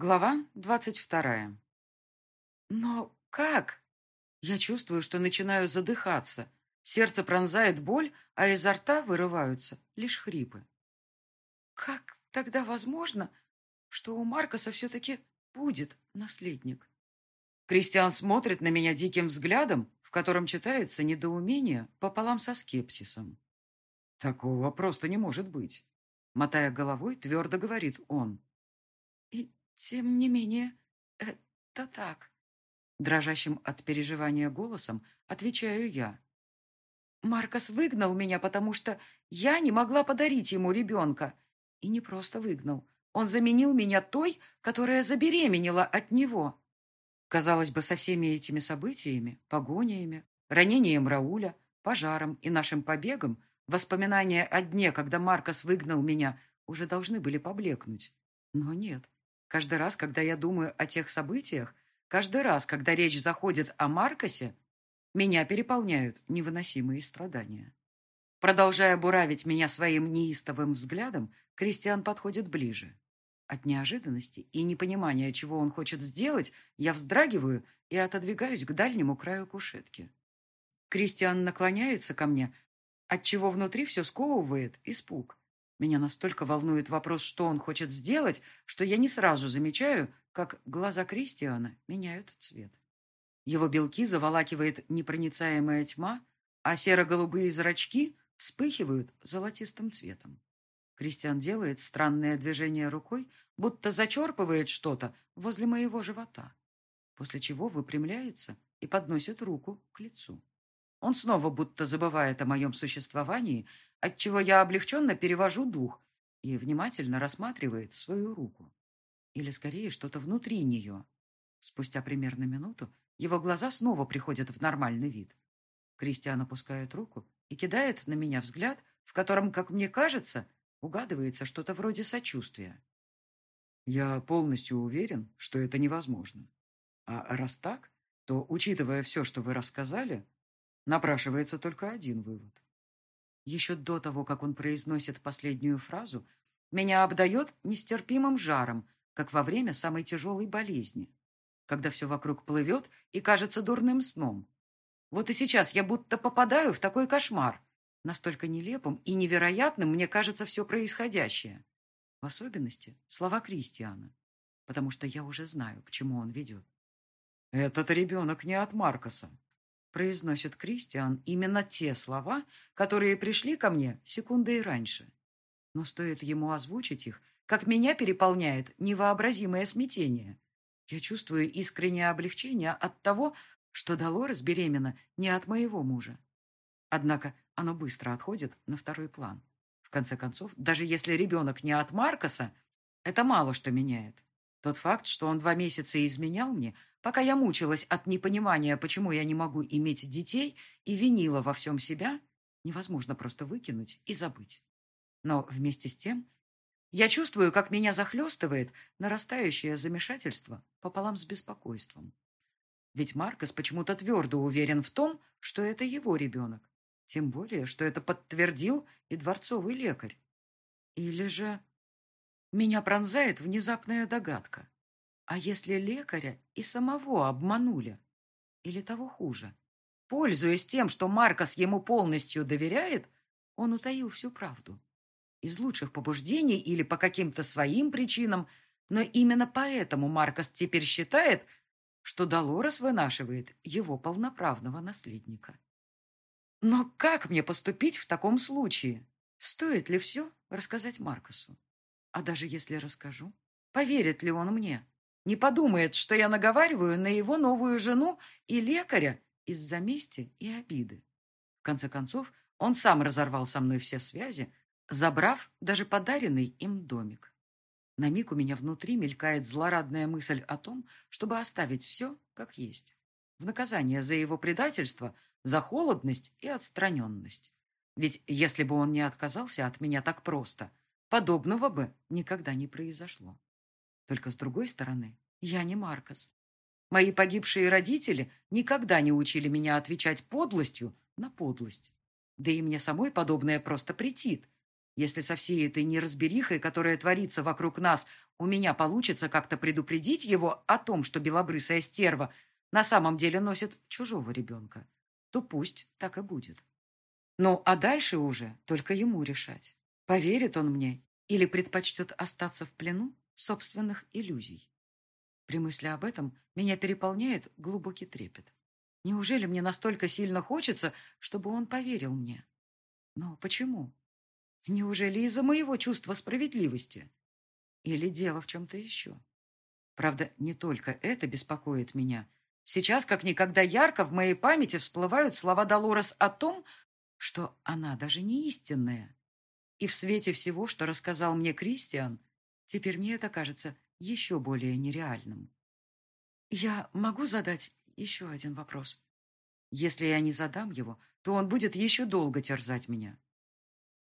Глава двадцать вторая. Но как? Я чувствую, что начинаю задыхаться. Сердце пронзает боль, а изо рта вырываются лишь хрипы. Как тогда возможно, что у Маркоса все-таки будет наследник? Кристиан смотрит на меня диким взглядом, в котором читается недоумение пополам со скепсисом. Такого просто не может быть. Мотая головой, твердо говорит он. Тем не менее, это так. Дрожащим от переживания голосом отвечаю я. Маркос выгнал меня, потому что я не могла подарить ему ребенка. И не просто выгнал. Он заменил меня той, которая забеременела от него. Казалось бы, со всеми этими событиями, погонями, ранением Рауля, пожаром и нашим побегом, воспоминания о дне, когда Маркос выгнал меня, уже должны были поблекнуть. Но нет. Каждый раз, когда я думаю о тех событиях, каждый раз, когда речь заходит о Маркосе, меня переполняют невыносимые страдания. Продолжая буравить меня своим неистовым взглядом, Кристиан подходит ближе. От неожиданности и непонимания, чего он хочет сделать, я вздрагиваю и отодвигаюсь к дальнему краю кушетки. Кристиан наклоняется ко мне, отчего внутри все сковывает испуг. Меня настолько волнует вопрос, что он хочет сделать, что я не сразу замечаю, как глаза Кристиана меняют цвет. Его белки заволакивает непроницаемая тьма, а серо-голубые зрачки вспыхивают золотистым цветом. Кристиан делает странное движение рукой, будто зачерпывает что-то возле моего живота, после чего выпрямляется и подносит руку к лицу. Он снова будто забывает о моем существовании, отчего я облегченно перевожу дух и внимательно рассматривает свою руку. Или, скорее, что-то внутри нее. Спустя примерно минуту его глаза снова приходят в нормальный вид. Кристиан опускает руку и кидает на меня взгляд, в котором, как мне кажется, угадывается что-то вроде сочувствия. Я полностью уверен, что это невозможно. А раз так, то, учитывая все, что вы рассказали, напрашивается только один вывод. Еще до того, как он произносит последнюю фразу, меня обдает нестерпимым жаром, как во время самой тяжелой болезни, когда все вокруг плывет и кажется дурным сном. Вот и сейчас я будто попадаю в такой кошмар. Настолько нелепым и невероятным мне кажется все происходящее. В особенности слова Кристиана, потому что я уже знаю, к чему он ведет. «Этот ребенок не от Маркоса», произносит Кристиан именно те слова, которые пришли ко мне секундой раньше. Но стоит ему озвучить их, как меня переполняет невообразимое смятение. Я чувствую искреннее облегчение от того, что Долорес беременна не от моего мужа. Однако оно быстро отходит на второй план. В конце концов, даже если ребенок не от Маркоса, это мало что меняет. Тот факт, что он два месяца изменял мне, пока я мучилась от непонимания, почему я не могу иметь детей, и винила во всем себя, невозможно просто выкинуть и забыть. Но вместе с тем я чувствую, как меня захлестывает нарастающее замешательство пополам с беспокойством. Ведь Маркос почему-то твердо уверен в том, что это его ребенок. Тем более, что это подтвердил и дворцовый лекарь. Или же... Меня пронзает внезапная догадка. А если лекаря и самого обманули? Или того хуже? Пользуясь тем, что Маркос ему полностью доверяет, он утаил всю правду. Из лучших побуждений или по каким-то своим причинам, но именно поэтому Маркос теперь считает, что Долорес вынашивает его полноправного наследника. Но как мне поступить в таком случае? Стоит ли все рассказать Маркосу? А даже если расскажу, поверит ли он мне? Не подумает, что я наговариваю на его новую жену и лекаря из-за мести и обиды. В конце концов, он сам разорвал со мной все связи, забрав даже подаренный им домик. На миг у меня внутри мелькает злорадная мысль о том, чтобы оставить все как есть. В наказание за его предательство, за холодность и отстраненность. Ведь если бы он не отказался от меня так просто, подобного бы никогда не произошло. Только с другой стороны, я не Маркос. Мои погибшие родители никогда не учили меня отвечать подлостью на подлость. Да и мне самой подобное просто претит. Если со всей этой неразберихой, которая творится вокруг нас, у меня получится как-то предупредить его о том, что белобрысая стерва на самом деле носит чужого ребенка, то пусть так и будет. Ну, а дальше уже только ему решать, поверит он мне или предпочтет остаться в плену собственных иллюзий. При мысли об этом меня переполняет глубокий трепет. Неужели мне настолько сильно хочется, чтобы он поверил мне? Но почему? Неужели из-за моего чувства справедливости? Или дело в чем-то еще? Правда, не только это беспокоит меня. Сейчас, как никогда ярко, в моей памяти всплывают слова Долорес о том, что она даже не истинная. И в свете всего, что рассказал мне Кристиан, теперь мне это кажется еще более нереальным. Я могу задать еще один вопрос? Если я не задам его, то он будет еще долго терзать меня.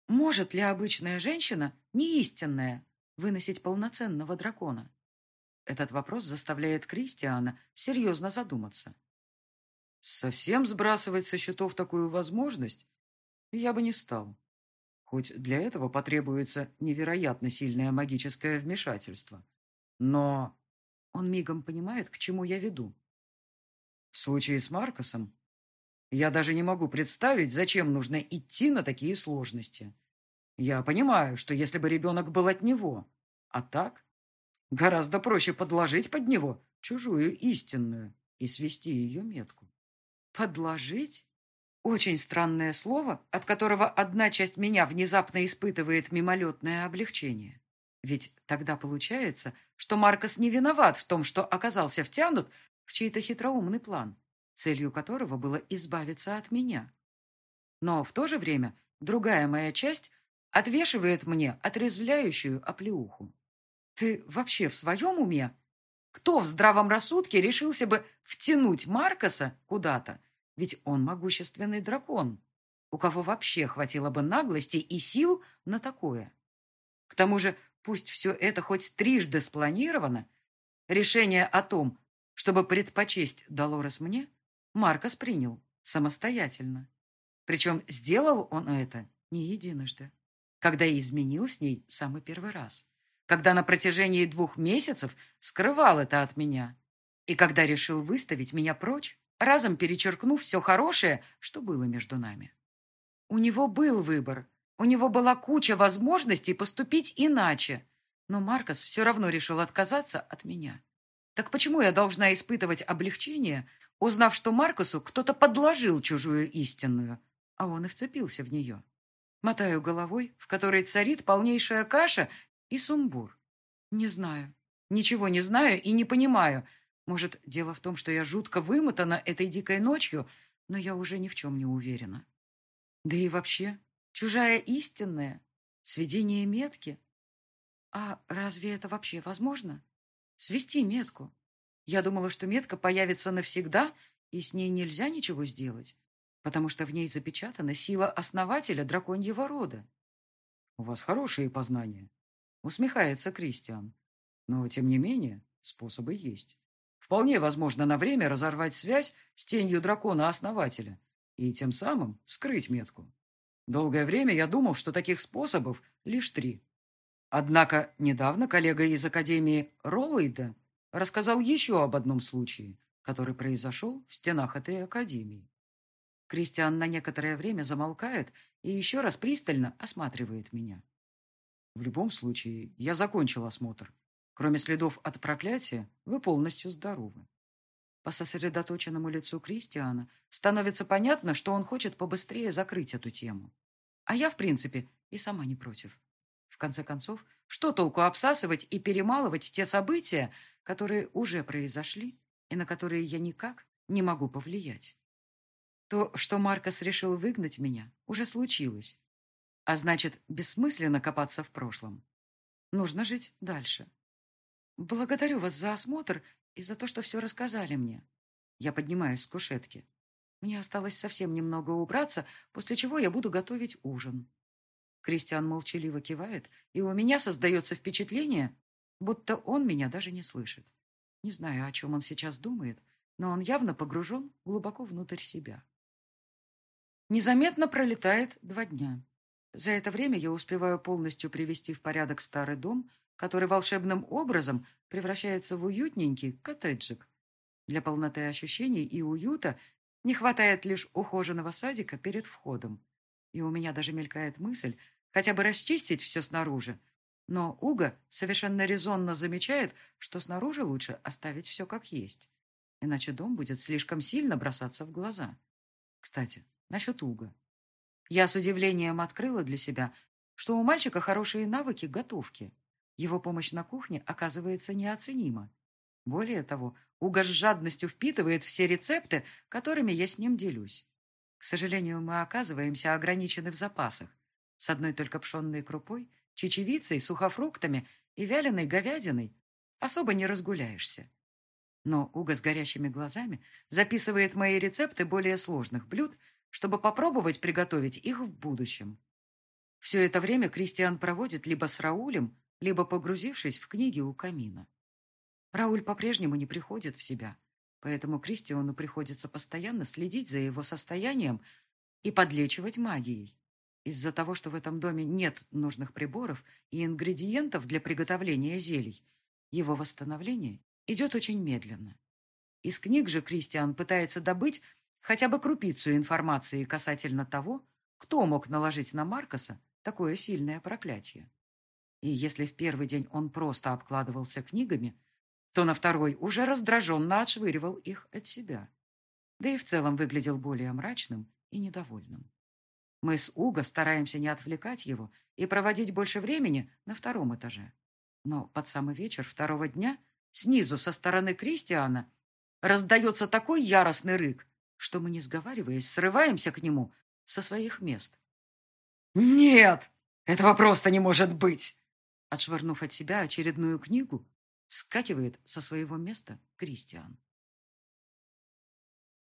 Может ли обычная женщина, не истинная, выносить полноценного дракона? Этот вопрос заставляет Кристиана серьезно задуматься. Совсем сбрасывать со счетов такую возможность я бы не стал. Хоть для этого потребуется невероятно сильное магическое вмешательство. Но он мигом понимает, к чему я веду. В случае с Маркосом я даже не могу представить, зачем нужно идти на такие сложности. Я понимаю, что если бы ребенок был от него, а так гораздо проще подложить под него чужую истинную и свести ее метку. Подложить? Очень странное слово, от которого одна часть меня внезапно испытывает мимолетное облегчение. Ведь тогда получается, что Маркос не виноват в том, что оказался втянут в чей-то хитроумный план целью которого было избавиться от меня. Но в то же время другая моя часть отвешивает мне отрезвляющую оплеуху. Ты вообще в своем уме? Кто в здравом рассудке решился бы втянуть Маркоса куда-то? Ведь он могущественный дракон. У кого вообще хватило бы наглости и сил на такое? К тому же, пусть все это хоть трижды спланировано, решение о том, чтобы предпочесть Долорес мне, Маркос принял самостоятельно. Причем сделал он это не единожды, когда изменил с ней самый первый раз, когда на протяжении двух месяцев скрывал это от меня, и когда решил выставить меня прочь, разом перечеркнув все хорошее, что было между нами. У него был выбор, у него была куча возможностей поступить иначе, но Маркос все равно решил отказаться от меня. Так почему я должна испытывать облегчение, узнав, что Маркусу кто-то подложил чужую истинную, а он и вцепился в нее. Мотаю головой, в которой царит полнейшая каша и сумбур. Не знаю. Ничего не знаю и не понимаю. Может, дело в том, что я жутко вымотана этой дикой ночью, но я уже ни в чем не уверена. Да и вообще, чужая истинная, сведение метки. А разве это вообще возможно? Свести метку. Я думала, что метка появится навсегда, и с ней нельзя ничего сделать, потому что в ней запечатана сила основателя драконьего рода. «У вас хорошие познания», — усмехается Кристиан. «Но, тем не менее, способы есть. Вполне возможно на время разорвать связь с тенью дракона-основателя и тем самым скрыть метку. Долгое время я думал, что таких способов лишь три. Однако недавно коллега из Академии Роллейда рассказал еще об одном случае, который произошел в стенах этой академии. Кристиан на некоторое время замолкает и еще раз пристально осматривает меня. В любом случае, я закончил осмотр. Кроме следов от проклятия, вы полностью здоровы. По сосредоточенному лицу Кристиана становится понятно, что он хочет побыстрее закрыть эту тему. А я, в принципе, и сама не против. В конце концов, что толку обсасывать и перемалывать те события, которые уже произошли и на которые я никак не могу повлиять. То, что Маркос решил выгнать меня, уже случилось. А значит, бессмысленно копаться в прошлом. Нужно жить дальше. Благодарю вас за осмотр и за то, что все рассказали мне. Я поднимаюсь с кушетки. Мне осталось совсем немного убраться, после чего я буду готовить ужин. Кристиан молчаливо кивает, и у меня создается впечатление, будто он меня даже не слышит. Не знаю, о чем он сейчас думает, но он явно погружен глубоко внутрь себя. Незаметно пролетает два дня. За это время я успеваю полностью привести в порядок старый дом который волшебным образом превращается в уютненький коттеджик. Для полноты ощущений и уюта не хватает лишь ухоженного садика перед входом. И у меня даже мелькает мысль хотя бы расчистить все снаружи. Но Уга совершенно резонно замечает, что снаружи лучше оставить все как есть. Иначе дом будет слишком сильно бросаться в глаза. Кстати, насчет Уга. Я с удивлением открыла для себя, что у мальчика хорошие навыки готовки. Его помощь на кухне оказывается неоценима. Более того, Уга с жадностью впитывает все рецепты, которыми я с ним делюсь. К сожалению, мы оказываемся ограничены в запасах. С одной только пшенной крупой, чечевицей, сухофруктами и вяленой говядиной особо не разгуляешься. Но Уга с горящими глазами записывает мои рецепты более сложных блюд, чтобы попробовать приготовить их в будущем. Все это время Кристиан проводит либо с Раулем, либо погрузившись в книги у камина. Рауль по-прежнему не приходит в себя, поэтому Кристиану приходится постоянно следить за его состоянием и подлечивать магией. Из-за того, что в этом доме нет нужных приборов и ингредиентов для приготовления зелий, его восстановление идет очень медленно. Из книг же Кристиан пытается добыть хотя бы крупицу информации касательно того, кто мог наложить на Маркоса такое сильное проклятие. И если в первый день он просто обкладывался книгами, то на второй уже раздраженно отшвыривал их от себя. Да и в целом выглядел более мрачным и недовольным. Мы с Уго стараемся не отвлекать его и проводить больше времени на втором этаже. Но под самый вечер второго дня снизу со стороны Кристиана раздается такой яростный рык, что мы, не сговариваясь, срываемся к нему со своих мест. «Нет! Этого просто не может быть!» Отшвырнув от себя очередную книгу, вскакивает со своего места Кристиан.